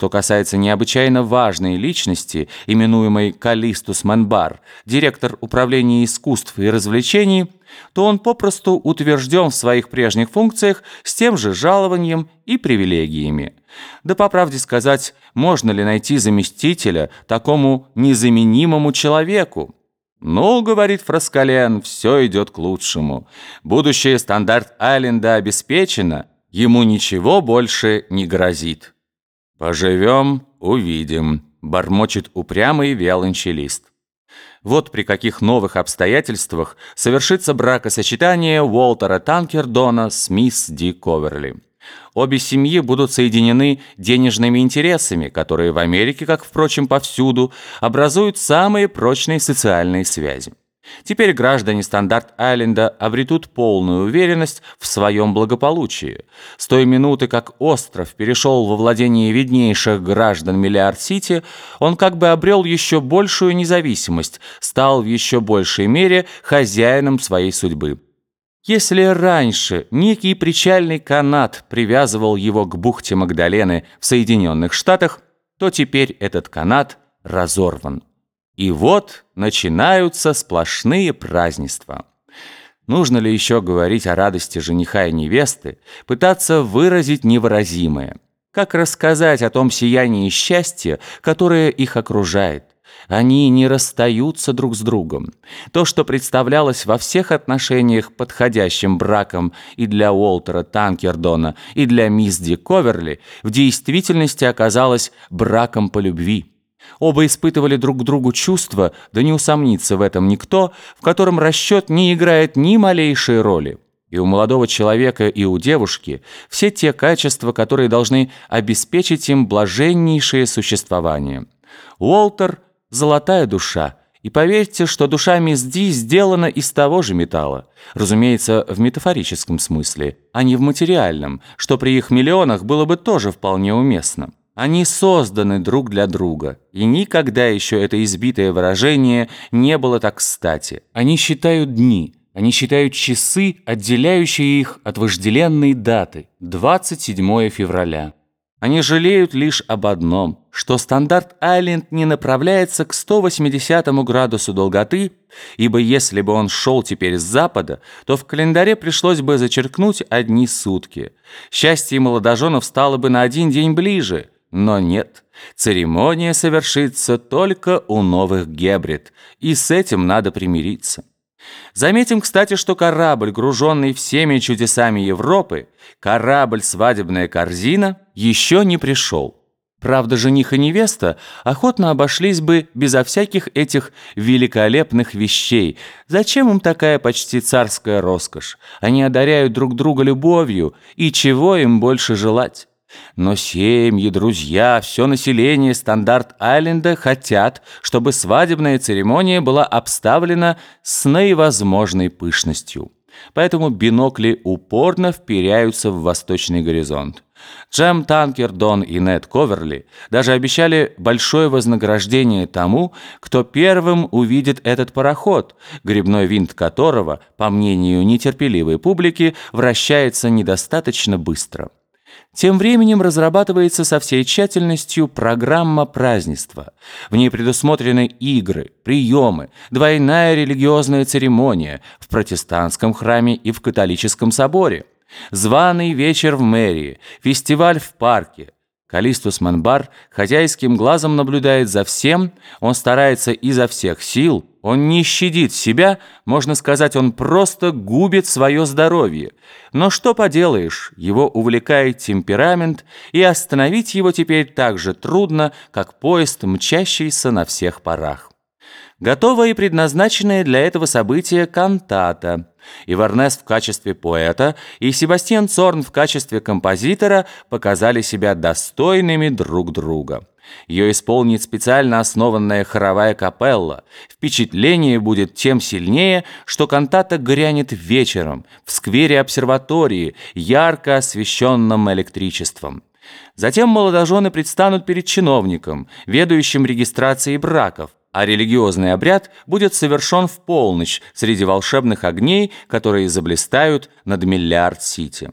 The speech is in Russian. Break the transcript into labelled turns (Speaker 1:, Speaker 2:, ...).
Speaker 1: Что касается необычайно важной личности, именуемой Калистус Манбар, директор управления искусств и развлечений, то он попросту утвержден в своих прежних функциях с тем же жалованием и привилегиями. Да по правде сказать, можно ли найти заместителя такому незаменимому человеку? «Ну, — говорит Фраскален, — все идет к лучшему. Будущее стандарт-айленда обеспечено, ему ничего больше не грозит». «Поживем, увидим», — бормочет упрямый виолончелист. Вот при каких новых обстоятельствах совершится бракосочетание Уолтера Танкердона с мисс Ди Коверли. Обе семьи будут соединены денежными интересами, которые в Америке, как, впрочем, повсюду, образуют самые прочные социальные связи. Теперь граждане Стандарт-Айленда обретут полную уверенность в своем благополучии. С той минуты, как остров перешел во владение виднейших граждан Миллиард-Сити, он как бы обрел еще большую независимость, стал в еще большей мере хозяином своей судьбы. Если раньше некий причальный канат привязывал его к бухте Магдалены в Соединенных Штатах, то теперь этот канат разорван. И вот начинаются сплошные празднества. Нужно ли еще говорить о радости жениха и невесты, пытаться выразить невыразимое? Как рассказать о том сиянии счастья, которое их окружает? Они не расстаются друг с другом. То, что представлялось во всех отношениях подходящим браком и для Уолтера Танкердона, и для мисс Ди Коверли, в действительности оказалось браком по любви. Оба испытывали друг к другу чувства, да не усомнится в этом никто, в котором расчет не играет ни малейшей роли. И у молодого человека, и у девушки все те качества, которые должны обеспечить им блаженнейшее существование. Уолтер – золотая душа, и поверьте, что душа мисс Ди сделана из того же металла. Разумеется, в метафорическом смысле, а не в материальном, что при их миллионах было бы тоже вполне уместно. Они созданы друг для друга, и никогда еще это избитое выражение не было так кстати. Они считают дни, они считают часы, отделяющие их от вожделенной даты – 27 февраля. Они жалеют лишь об одном, что стандарт-айленд не направляется к 180 градусу долготы, ибо если бы он шел теперь с запада, то в календаре пришлось бы зачеркнуть одни сутки. Счастье молодоженов стало бы на один день ближе – но нет, церемония совершится только у новых гебрид, и с этим надо примириться. Заметим, кстати, что корабль, груженный всеми чудесами Европы, корабль «Свадебная корзина», еще не пришел. Правда, жених и невеста охотно обошлись бы безо всяких этих великолепных вещей. Зачем им такая почти царская роскошь? Они одаряют друг друга любовью, и чего им больше желать? Но семьи, друзья, все население Стандарт-Айленда хотят, чтобы свадебная церемония была обставлена с наивозможной пышностью. Поэтому бинокли упорно вперяются в восточный горизонт. Джем Танкер, Дон и Нед Коверли даже обещали большое вознаграждение тому, кто первым увидит этот пароход, грибной винт которого, по мнению нетерпеливой публики, вращается недостаточно быстро. Тем временем разрабатывается со всей тщательностью программа празднества. В ней предусмотрены игры, приемы, двойная религиозная церемония в протестантском храме и в католическом соборе, званый вечер в мэрии, фестиваль в парке – Калистус Манбар хозяйским глазом наблюдает за всем, он старается изо всех сил, он не щадит себя, можно сказать, он просто губит свое здоровье. Но что поделаешь, его увлекает темперамент, и остановить его теперь так же трудно, как поезд, мчащийся на всех парах. Готова и предназначенная для этого события кантата – и Варнес в качестве поэта, и Себастьян Цорн в качестве композитора показали себя достойными друг друга. Ее исполнит специально основанная хоровая капелла. Впечатление будет тем сильнее, что кантата грянет вечером в сквере обсерватории, ярко освещенном электричеством. Затем молодожены предстанут перед чиновником, ведущим регистрацией браков, а религиозный обряд будет совершен в полночь среди волшебных огней, которые заблистают над Миллиард-Сити.